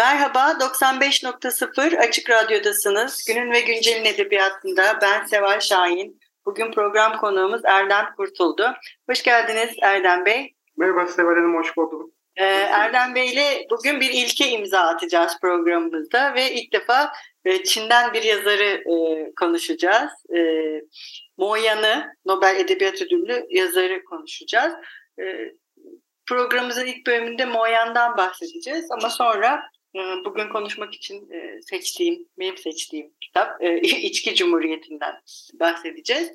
Merhaba, 95.0 Açık Radyo'dasınız. Günün ve Güncel'in edebiyatında ben Seval Şahin. Bugün program konuğumuz Erdem Kurtuldu. Hoş geldiniz Erdem Bey. Merhaba Seval Hanım, hoş buldum. Ee, Erdem Bey ile bugün bir ilke imza atacağız programımızda ve ilk defa e, Çin'den bir yazarı e, konuşacağız. E, Mo Yan'ı, Nobel Edebiyat Ödüllü yazarı konuşacağız. E, programımızın ilk bölümünde Mo Yan'dan bahsedeceğiz ama sonra bugün konuşmak için e, seçtiğim, benim seçtiğim kitap e, İçki Cumhuriyeti'nden bahsedeceğiz.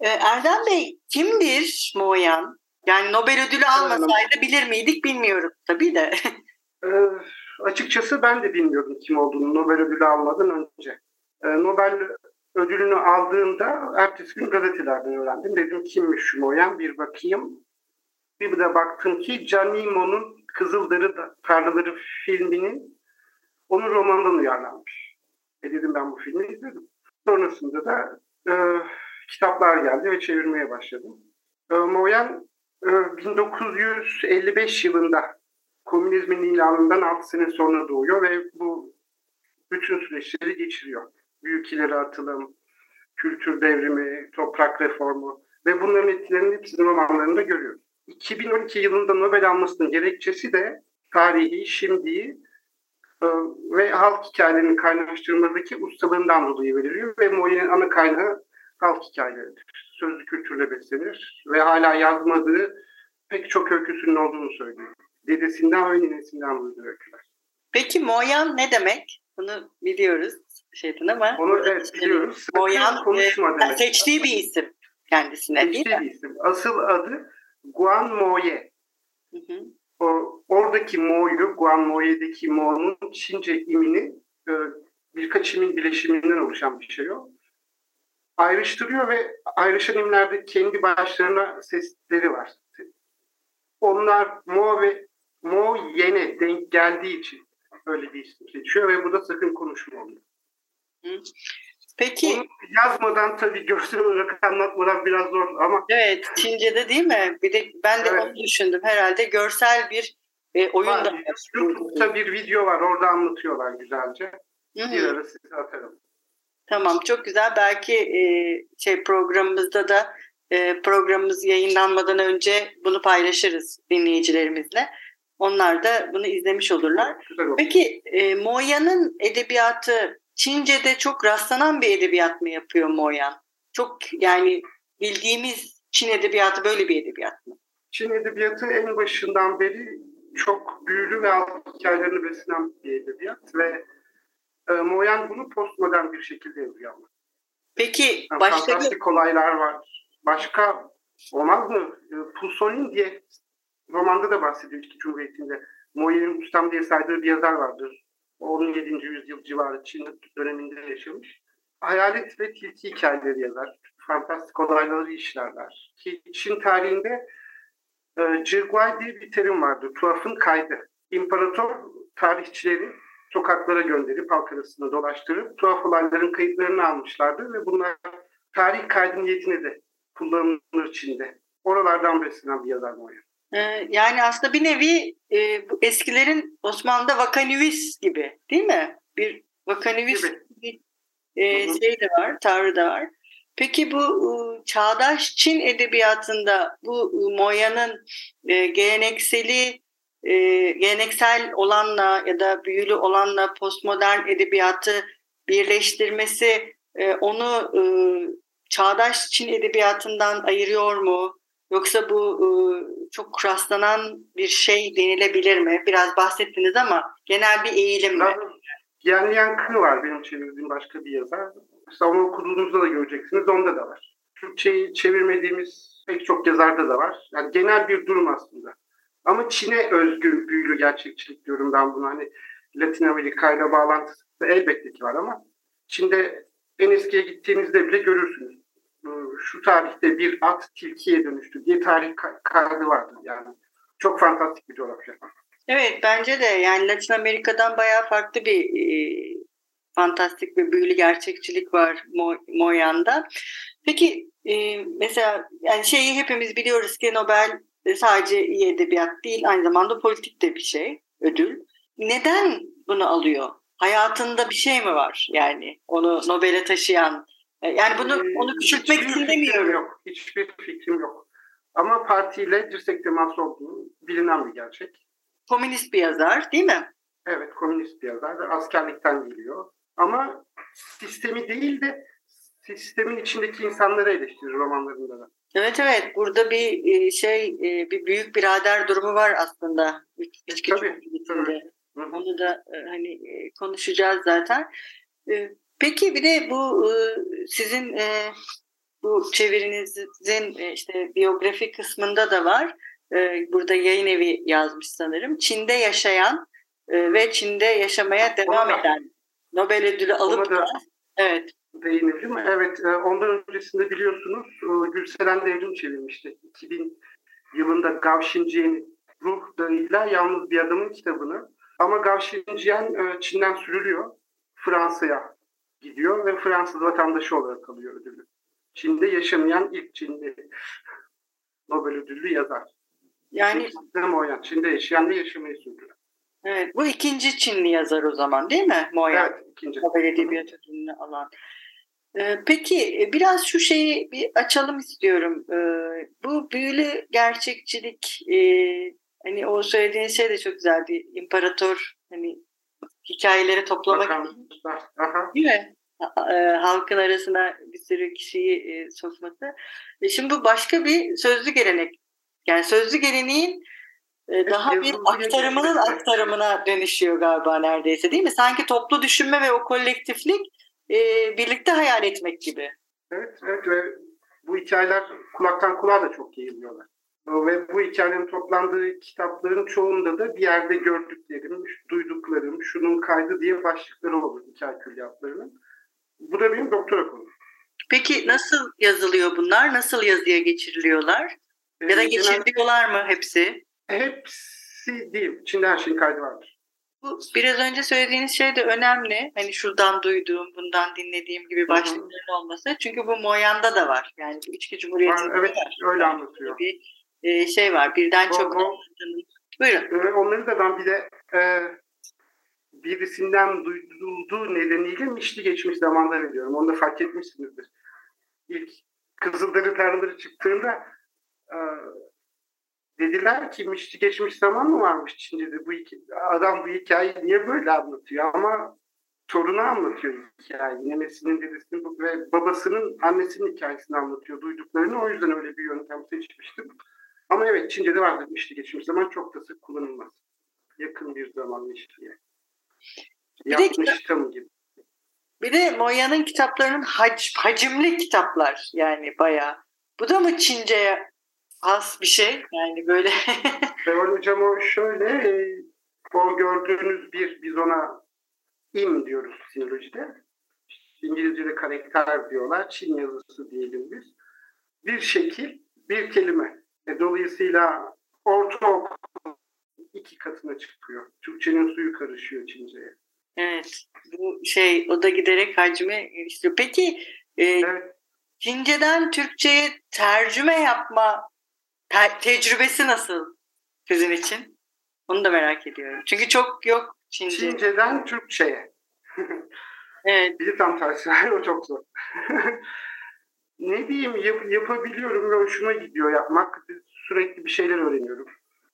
E, Erdem Bey kimdir Mo Yan? Yani Nobel ödülü almasaydı bilir miydik bilmiyorum tabii de. Ee, açıkçası ben de bilmiyordum kim olduğunu Nobel ödülü almadan önce. Ee, Nobel ödülünü aldığında ertesi gün gazetelerden öğrendim. Dedim kimmiş Moyan bir bakayım. Bir de baktım ki Canimo'nun Kızıldarı Tarlaları filminin onun romanından uyarlanmış. E dedim ben bu filmi izledim. Sonrasında da e, kitaplar geldi ve çevirmeye başladım. E, Moyan 1955 yılında komünizmin ilanından 6 sene sonra doğuyor ve bu bütün süreçleri geçiriyor. Büyük ileri atılım, kültür devrimi, toprak reformu ve bunların etkilerini hepsini romanlarında görüyoruz. 2012 yılında Nobel almasının gerekçesi de tarihi, şimdiyi e, ve halk hikayelerini kaynaştırmadaki ustalığından dolayı veriliyor ve Moyen'in ana kaynağı halk hikayeleridir. Sözlü kültürle beslenir ve hala yazmadığı pek çok öyküsünün olduğunu söylüyor. Dedesinden ve ninesinden duyduğu öyküler. Peki Moyan ne demek? Bunu biliyoruz şeyden ama. Onu evet biliyoruz. Moyan konuşma e, demek. seçtiği bir isim kendisine Seçtiği değil mi? bir isim. Asıl adı Guan Moye. Hı hı. O, oradaki Mo'yu, Guan Moye'deki Mo'nun Çince imini e, birkaç imin bileşiminden oluşan bir şey o. Ayrıştırıyor ve ayrışan imlerde kendi başlarına sesleri var. Onlar Mo ve Mo Yen'e denk geldiği için öyle bir isim seçiyor ve bu da sakın konuşma oluyor. Peki Onu yazmadan tabii görsel olarak anlatmadan biraz zor ama evet Çince'de değil mi? Bir de ben de Evet. onu düşündüm herhalde görsel bir e, oyun da. YouTube'da bir video var orada anlatıyorlar güzelce. Hı hı. Bir ara size atarım. Tamam çok güzel. Belki e, şey programımızda da e, programımız yayınlanmadan önce bunu paylaşırız dinleyicilerimizle. Onlar da bunu izlemiş olurlar. Peki e, Moyan'ın edebiyatı Çince'de çok rastlanan bir edebiyat mı yapıyor Moyan? Çok yani bildiğimiz Çin edebiyatı böyle bir edebiyat mı? Çin edebiyatı en başından beri çok büyülü ve alt hikayelerini beslenen bir edebiyat ve e, Moyan bunu postmodern bir şekilde yazıyor ama. Peki Yani başka bir fantastik olaylar var. Başka olmaz mı? E, Pusonin diye romanda da bahsediyor İçki Cumhuriyeti'nde. Moyen'in ustam diye saydığı bir yazar vardır. 17. yüzyıl civarı Çin döneminde yaşamış. Hayalet ve tilki hikayeleri yazar. Fantastik olayları işlerler. Ki Çin tarihinde e, Zhiguai diye bir terim vardır. Tuhafın kaydı. İmparator tarihçileri sokaklara gönderip halk arasında dolaştırıp tuhaf olayların kayıtlarını almışlardı ve bunlar tarih kaydı niyetine de kullanılır Çin'de. Oralardan beslenen bir yazar Moya. Ee, yani aslında bir nevi e, bu eskilerin Osmanlı'da vakanüvis gibi değil mi? Bir vakanüvis Gibi. e, şey de var, tavrı da var. Peki bu e, çağdaş Çin edebiyatında bu e, Moya'nın e, gelenekseli e, geleneksel olanla ya da büyülü olanla postmodern edebiyatı birleştirmesi e, onu e, çağdaş Çin edebiyatından ayırıyor mu? Yoksa bu e, çok rastlanan bir şey denilebilir mi? Biraz bahsettiniz ama genel bir eğilim mi? Yan Yankı var benim çevirdiğim başka bir yazar. Mesela onu okuduğunuzda da göreceksiniz. Onda da var. Türkçe'yi çevirmediğimiz pek çok yazarda da var. Yani genel bir durum aslında. Ama Çin'e özgü büyülü gerçekçilik diyorum ben buna. Hani Latin Amerika ile bağlantısı elbette ki var ama Çin'de en eskiye gittiğinizde bile görürsünüz. Şu tarihte bir at tilkiye dönüştü diye tarih kaydı vardır yani. Çok fantastik bir coğrafya. Evet bence de yani Latin Amerika'dan bayağı farklı bir e, fantastik ve büyülü gerçekçilik var Mo Moyan'da. Peki e, mesela yani şeyi hepimiz biliyoruz ki Nobel sadece iyi edebiyat değil aynı zamanda politik de bir şey ödül. Neden bunu alıyor? Hayatında bir şey mi var yani onu Nobel'e taşıyan? E, yani bunu ee, onu küçültmek için demiyorum. Yok, hiçbir fikrim yok. Ama partiyle dirsek teması olduğu bilinen bir gerçek. Komünist bir yazar değil mi? Evet, komünist bir yazar ve askerlikten geliyor. Ama sistemi değil de sistemin içindeki insanları eleştirir romanlarında da. Evet evet burada bir e, şey e, bir büyük birader durumu var aslında. İçki tabii, tabii. Onu da hani konuşacağız zaten. Peki bir de bu sizin bu çevirinizin işte biyografi kısmında da var. Burada yayın evi yazmış sanırım. Çin'de yaşayan ve Çin'de yaşamaya devam eden Nobel ödülü alıp da, evet değinelim. Evet, e, ondan öncesinde biliyorsunuz e, Gülseren Devrim çevirmişti. 2000 yılında Gavşin Ruh Dağı'yla Yalnız Bir Adamın kitabını. Ama e, Çin'den sürülüyor. Fransa'ya gidiyor ve Fransız vatandaşı olarak alıyor ödülü. Çin'de yaşamayan ilk Çinli Nobel ödüllü yazar. Yani Moyan, Çin'de yaşayan ve yaşamayı sürdüren. Evet, bu ikinci Çinli yazar o zaman değil mi Moyan? Evet, ikinci. Nobel Edebiyat Ödülünü alan. Ee, peki e, biraz şu şeyi bir açalım istiyorum. Ee, bu büyülü gerçekçilik e, hani o söylediğin şey de çok güzeldi. İmparator hani hikayeleri toplamak. Değil mi? E, halkın arasına bir sürü kişiyi sokması. Şimdi bu başka bir sözlü gelenek. Yani sözlü geleneğin daha bir aktarımının aktarımına dönüşüyor galiba neredeyse değil mi? Sanki toplu düşünme ve o kolektiflik e, birlikte hayal etmek gibi. Evet, evet ve bu hikayeler kulaktan kulağa da çok yayılıyorlar. Ve bu hikayelerin toplandığı kitapların çoğunda da bir yerde gördüklerim, duyduklarım, şunun kaydı diye başlıkları olur hikaye külliyatlarının. Bu da benim doktora konum. Peki nasıl yazılıyor bunlar? Nasıl yazıya geçiriliyorlar? Ya da ee, geçiriliyorlar mı hepsi? Hepsi değil. İçinde her şeyin kaydı vardır. Bu biraz önce söylediğiniz şey de önemli. Hani şuradan duyduğum, bundan dinlediğim gibi başlıkların olması. Çünkü bu Moyan'da da var. Yani bu içki cumhuriyetinde evet, var. öyle anlatıyor. Bir e, şey var. Birden o, çok o, Buyurun. onları da ben bir de e, birisinden duyduğu nedeniyle mişli geçmiş zamanda veriyorum. Onu da fark etmişsinizdir. İlk Kızılderili tarlaları çıktığında e, dediler ki mişti geçmiş zaman mı varmış Çince'de bu adam bu hikayeyi niye böyle anlatıyor ama torunu anlatıyor hikayeyi. Nemesinin dedesinin ve babasının annesinin hikayesini anlatıyor duyduklarını. O yüzden öyle bir yöntem seçmiştim. Ama evet Çince'de vardır mişti geçmiş zaman çok da sık kullanılmaz. Yakın bir zaman miştiye. Yapmıştım gibi. Bir de Moya'nın kitaplarının hac, hacimli kitaplar yani bayağı. Bu da mı Çince'ye az bir şey. Yani böyle. Seval Hocam o şöyle e, o gördüğünüz bir biz ona im diyoruz sinolojide. İngilizce'de karakter diyorlar. Çin yazısı diyelim biz. Bir şekil, bir kelime. E, dolayısıyla orta iki katına çıkıyor. Türkçenin suyu karışıyor Çince'ye. Evet. Bu şey o da giderek hacmi geliştiriyor. Peki e, evet. Çince'den Türkçe'ye tercüme yapma Te- tecrübesi nasıl sizin için? Onu da merak ediyorum. Çünkü çok yok Çince. Çince'den Türkçe'ye. evet. Bir tam tersi. o çok zor. ne diyeyim yap, yapabiliyorum ve hoşuma gidiyor yapmak. Sürekli bir şeyler öğreniyorum.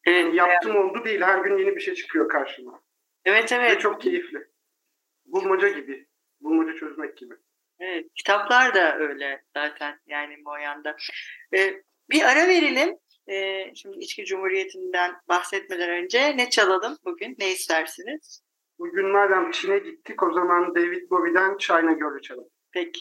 Evet, yani yaptım evet. oldu değil. Her gün yeni bir şey çıkıyor karşıma. Evet evet. Ve çok keyifli. Bulmaca gibi. Bulmaca çözmek gibi. Evet, kitaplar da öyle zaten yani Moyan'da. Ee, bir ara verelim. Ee, şimdi İçki Cumhuriyeti'nden bahsetmeden önce ne çalalım bugün? Ne istersiniz? Bugün madem Çin'e gittik o zaman David Bowie'den China Girl'ü çalalım. Peki.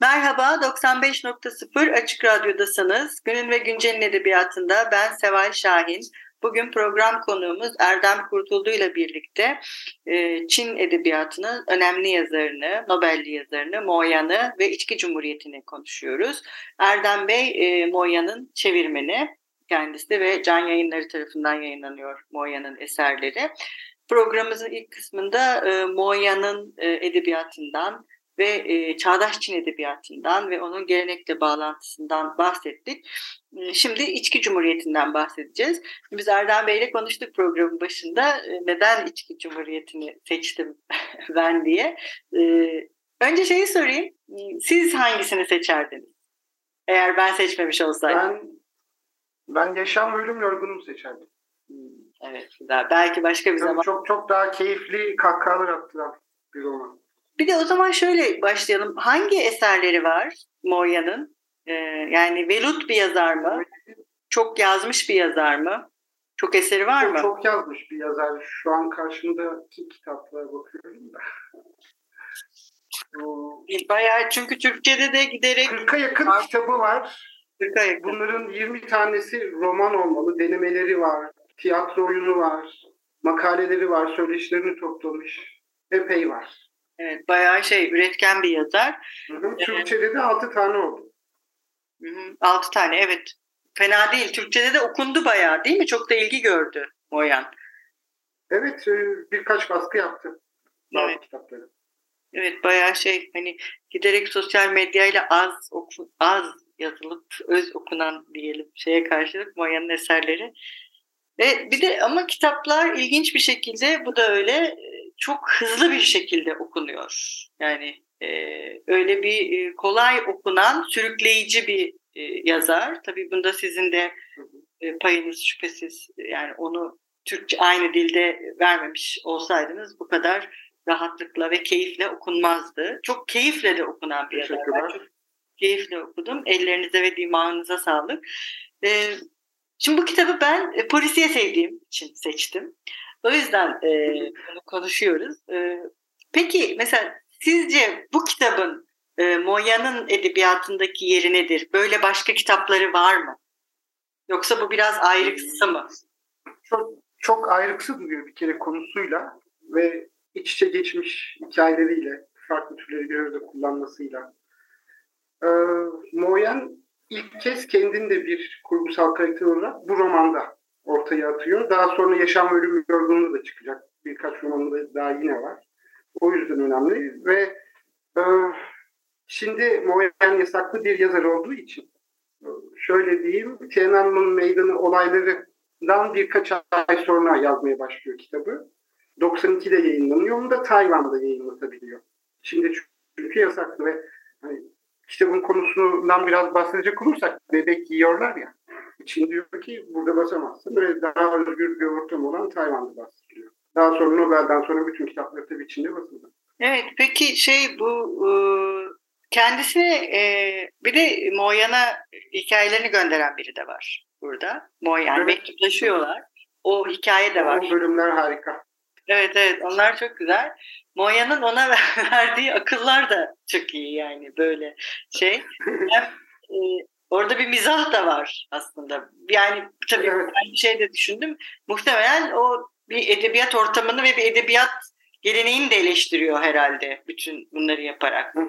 Merhaba, 95.0 Açık Radyo'dasınız. Günün ve Güncel'in edebiyatında ben Seval Şahin. Bugün program konuğumuz Erdem Kurtuldu ile birlikte e, Çin edebiyatının önemli yazarını, Nobel'li yazarını, Moyan'ı ve İçki Cumhuriyeti'ni konuşuyoruz. Erdem Bey e, Moyan'ın çevirmeni kendisi ve Can Yayınları tarafından yayınlanıyor Moyan'ın eserleri. Programımızın ilk kısmında e, Moyan'ın edebiyatından, ve e, çağdaş Çin edebiyatından ve onun gelenekle bağlantısından bahsettik. Şimdi İçki Cumhuriyeti'nden bahsedeceğiz. Biz Erdem Bey'le konuştuk programın başında neden İçki Cumhuriyeti'ni seçtim ben diye. Önce şeyi sorayım, siz hangisini seçerdiniz? Eğer ben seçmemiş olsaydım. Ben, ben yaşam ve ölüm yorgunum seçerdim. Hmm, evet, güzel. Belki başka bir Tabii zaman. Çok çok daha keyifli kahkahalar attıran bir roman. Bir de o zaman şöyle başlayalım. Hangi eserleri var Moya'nın? Ee, yani velut bir yazar mı? Çok yazmış bir yazar mı? Çok eseri var çok, mı? Çok yazmış bir yazar. Şu an karşımdaki kitaplara bakıyorum da. Bayağı çünkü Türkçe'de de giderek... 40'a yakın var. kitabı var. 40'a yakın. Bunların 20 tanesi roman olmalı. Denemeleri var. Tiyatro oyunu var. Makaleleri var. Söyleşilerini toplamış. Epey var. Evet, bayağı şey üretken bir yazar. Hı hı. Türkçe'de de altı tane oldu. Hı hı, altı tane evet. Fena değil. Türkçe'de de okundu bayağı değil mi? Çok da ilgi gördü Moyan. Evet e, birkaç baskı yaptı. Evet. kitapları. Evet bayağı şey hani giderek sosyal medyayla az oku, az yazılıp öz okunan diyelim şeye karşılık Moyan'ın eserleri. Ve bir de ama kitaplar ilginç bir şekilde bu da öyle çok hızlı bir şekilde okunuyor. Yani e, öyle bir e, kolay okunan, sürükleyici bir e, yazar. Tabii bunda sizin de e, payınız şüphesiz. Yani onu Türkçe aynı dilde vermemiş olsaydınız bu kadar rahatlıkla ve keyifle okunmazdı. Çok keyifle de okunan bir yazar. Ben çok keyifle okudum. Ellerinize ve dimağınıza sağlık. E, şimdi bu kitabı ben e, polisiye sevdiğim için seçtim. O yüzden e, bunu konuşuyoruz. E, peki mesela sizce bu kitabın e, Moya'nın edebiyatındaki yeri nedir? Böyle başka kitapları var mı? Yoksa bu biraz ayrıksı mı? Çok, çok ayrıksı duruyor bir kere konusuyla ve iç içe geçmiş hikayeleriyle, farklı türleri bir arada kullanmasıyla. Ee, Moyan ilk kez kendini de bir kurgusal karakter olarak bu romanda ortaya atıyor. Daha sonra Yaşam Ölüm Yorgunluğu da çıkacak. Birkaç romanı daha yine var. O yüzden önemli ve e, şimdi Moyen yasaklı bir yazar olduğu için şöyle diyeyim Tiananmen Meydanı olaylarından birkaç ay sonra yazmaya başlıyor kitabı. 92'de yayınlanıyor. Onu da Tayvan'da yayınlatabiliyor. Şimdi çünkü yasaklı ve hani, kitabın konusundan biraz bahsedecek olursak bebek yiyorlar ya için diyor ki burada basamazsın. Böyle daha özgür bir ortam olan Tayvan'da bahsediliyor. Daha sonra Nobel'den sonra bütün kitapları tabii içinde basıldı. Evet peki şey bu e, kendisi e, bir de Moyan'a hikayelerini gönderen biri de var burada. Moyan evet. mektuplaşıyorlar. O hikaye de var. O bölümler harika. Evet evet onlar çok güzel. Moya'nın ona verdiği akıllar da çok iyi yani böyle şey. Hem, e, Orada bir mizah da var aslında. Yani tabii evet. ben bir şey de düşündüm. Muhtemelen o bir edebiyat ortamını ve bir edebiyat geleneğini de eleştiriyor herhalde bütün bunları yaparak. Hı.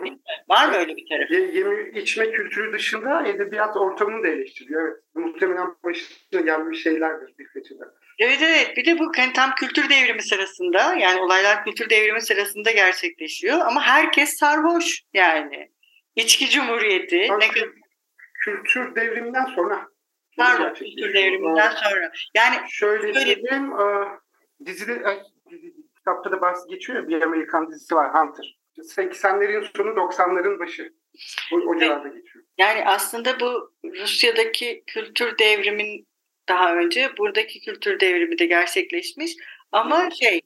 Var mı öyle bir tarafı? Yemi içme kültürü dışında edebiyat ortamını da eleştiriyor. Evet. Muhtemelen başına gelmiş şeylerdir bir fethiler. Evet evet. Bir de bu hani tam kültür devrimi sırasında yani olaylar kültür devrimi sırasında gerçekleşiyor ama herkes sarhoş yani. İçki Cumhuriyeti. Ne kadar kültür devriminden sonra. Pardon, kültür devriminden sonra. Yani şöyle diyeyim, e, dizide, e, kitapta da bahsi geçiyor bir Amerikan dizisi var, Hunter. 80'lerin sonu, 90'ların başı. O, o civarda geçiyor. Yani aslında bu Rusya'daki kültür devrimin daha önce buradaki kültür devrimi de gerçekleşmiş. Ama evet. şey,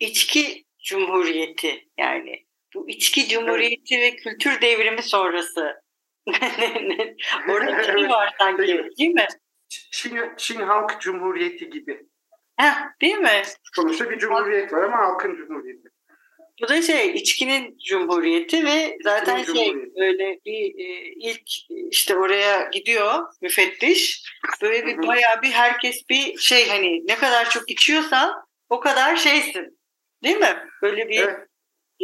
içki cumhuriyeti yani bu içki cumhuriyeti evet. ve kültür devrimi sonrası Orada bir şey var sanki değil mi? Çin, Çin Halk Cumhuriyeti gibi. Heh, değil mi? Sonuçta bir cumhuriyet var ama halkın cumhuriyeti. Bu da şey içkinin cumhuriyeti ve zaten İçkinin şey cumhuriyeti. öyle bir e, ilk işte oraya gidiyor müfettiş. Böyle bir bayağı bir herkes bir şey hani ne kadar çok içiyorsan o kadar şeysin. Değil mi? Böyle bir Evet.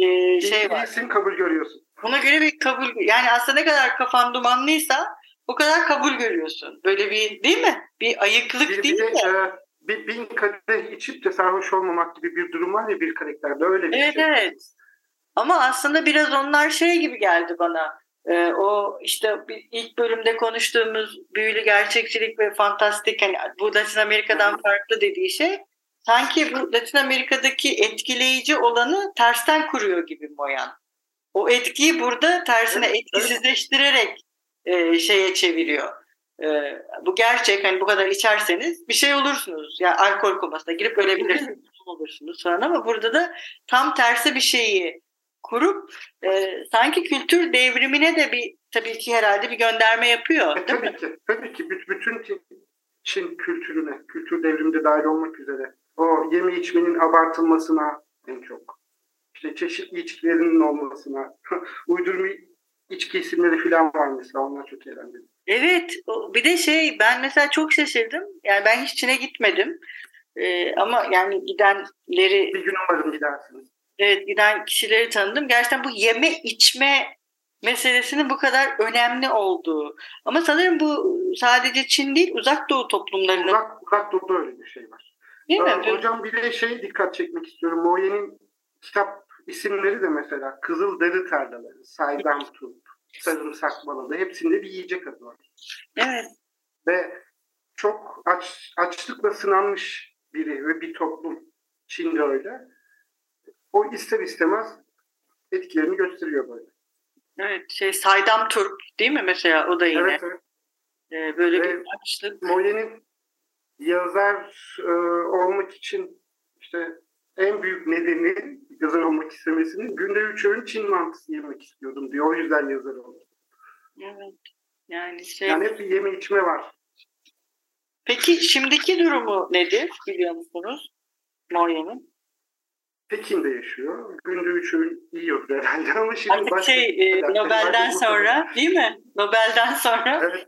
E, şey var. iyisin kabul görüyorsun. Buna göre bir kabul yani aslında ne kadar kafan dumanlıysa o kadar kabul görüyorsun. Böyle bir değil mi? Bir ayıklık Bir, bir değil de de. e, bir, bin kadeh içip de sarhoş olmamak gibi bir durum var ya bir karakterde öyle bir Evet şey. evet. Ama aslında biraz onlar şey gibi geldi bana. Ee, o işte bir- ilk bölümde konuştuğumuz büyülü gerçekçilik ve fantastik hani bu Latin Amerika'dan farklı dediği şey sanki bu Latin Amerika'daki etkileyici olanı tersten kuruyor gibi Moyan. O etkiyi burada tersine etkisizleştirerek e, şeye çeviriyor. E, bu gerçek hani bu kadar içerseniz bir şey olursunuz. Yani alkol komasına girip ölebilirsiniz olursunuz falan ama burada da tam tersi bir şeyi kurup e, sanki kültür devrimine de bir tabii ki herhalde bir gönderme yapıyor. E, mi? tabii ki. Tabii ki. Büt- Bütün Çin, Çin kültürüne, kültür devriminde dahil olmak üzere. O yeme içmenin abartılmasına en çok. İşte çeşitli içkilerinin olmasına. Uydurma içki isimleri falan var mesela. Onlar çok eğlenceli. Evet, bir de şey ben mesela çok şaşırdım. Yani ben hiç Çin'e gitmedim. E, ama yani gidenleri Bir gün umarım gidersiniz. evet giden kişileri tanıdım. Gerçekten bu yeme içme meselesinin bu kadar önemli olduğu. Ama sanırım bu sadece Çin değil, uzak doğu toplumlarının Uzak, uzak doğuda öyle bir şey var. Değil mi? Aa, hocam bir de şey dikkat çekmek istiyorum. Moye'nin kitap isimleri de mesela Kızıl Deri Tarlaları, Saydam Turp, Sarımsak Baladı hepsinde bir yiyecek adı var. Evet. Ve çok aç, açlıkla sınanmış biri ve bir toplum. Çin'de öyle. O ister istemez etkilerini gösteriyor böyle. Evet, şey Saydam Turp değil mi mesela o da yine Evet, evet. Ee, böyle bir Evet. açlık. Moye'nin yazar e, olmak için işte en büyük nedeni yazar olmak istemesinin günde üç öğün Çin mantısı yemek istiyordum diyor. O yüzden yazar oldu. Evet. Yani şey. Yani hep bir yeme içme var. Peki şimdiki durumu nedir biliyor musunuz? Moya'nın. Pekin'de yaşıyor. Günde üç öğün yiyordur herhalde ama şimdi Artık başka- şey e, Nobel'den sonra değil mi? Nobel'den sonra. Evet.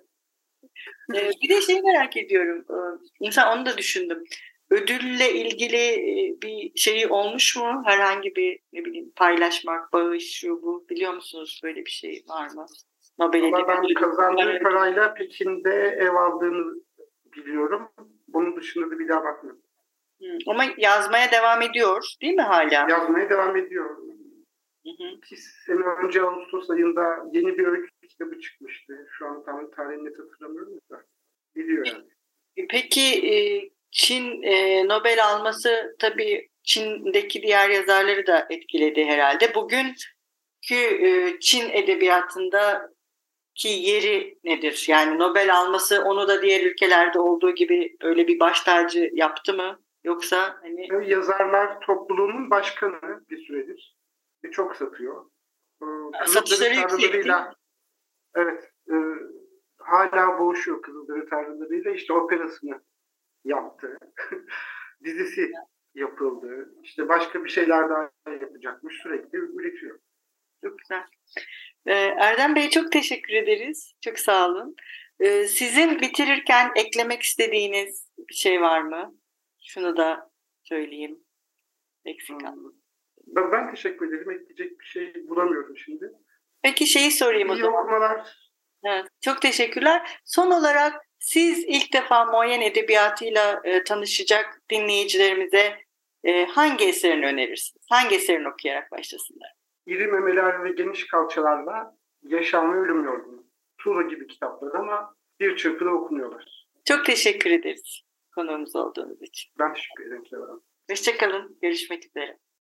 Ee, bir de şey merak ediyorum. Ee, İnsan onu da düşündüm. Ödülle ilgili e, bir şeyi olmuş mu? Herhangi bir ne bileyim paylaşmak, bağış, şu bu biliyor musunuz böyle bir şey var mı? Nobel Ama ben Edebiyat kazandığı Ödülü- parayla Pekin'de ev aldığını biliyorum. Bunun dışında da bir daha bakmıyorum. Hı, Ama yazmaya devam ediyor değil mi hala? Yazmaya devam ediyor. Hı hı. İki sene önce Ağustos ayında yeni bir öykü kitabı çıkmıştı. Şu an tam tarihini hatırlamıyorum da. Gidiyor yani. Peki e, Çin e, Nobel alması tabii Çin'deki diğer yazarları da etkiledi herhalde. Bugünkü e, Çin edebiyatında ki yeri nedir? Yani Nobel alması onu da diğer ülkelerde olduğu gibi öyle bir baş tacı yaptı mı? Yoksa hani Yazarlar topluluğunun başkanı bir süredir. Ve çok satıyor. Satışları Kızılderili yüksek tarlalarıyla- Evet. e, hala boğuşuyor Kızılderili tarlalarıyla. İşte operasını yaptı. Dizisi yapıldı. İşte başka bir şeyler daha yapacakmış. Sürekli üretiyor. Çok güzel. Ee, Erdem Bey çok teşekkür ederiz. Çok sağ olun. Ee, Sizin bitirirken eklemek istediğiniz bir şey var mı? Şunu da söyleyeyim. Eksik kaldı. Ben, ben teşekkür ederim. Ekleyecek bir şey bulamıyorum şimdi. Peki şeyi sorayım o zaman. okumalar. Evet, çok teşekkürler. Son olarak siz ilk defa Moyen Edebiyatı'yla e, tanışacak dinleyicilerimize e, hangi eserini önerirsiniz? Hangi eserini okuyarak başlasınlar? İri memeler ve geniş kalçalarla Yaşam ve Ölüm Yorgunu. Tuğla gibi kitaplar ama bir çırpıda okunuyorlar. Çok teşekkür ederiz konuğumuz olduğunuz için. Ben teşekkür ederim. Hoşçakalın. Görüşmek üzere.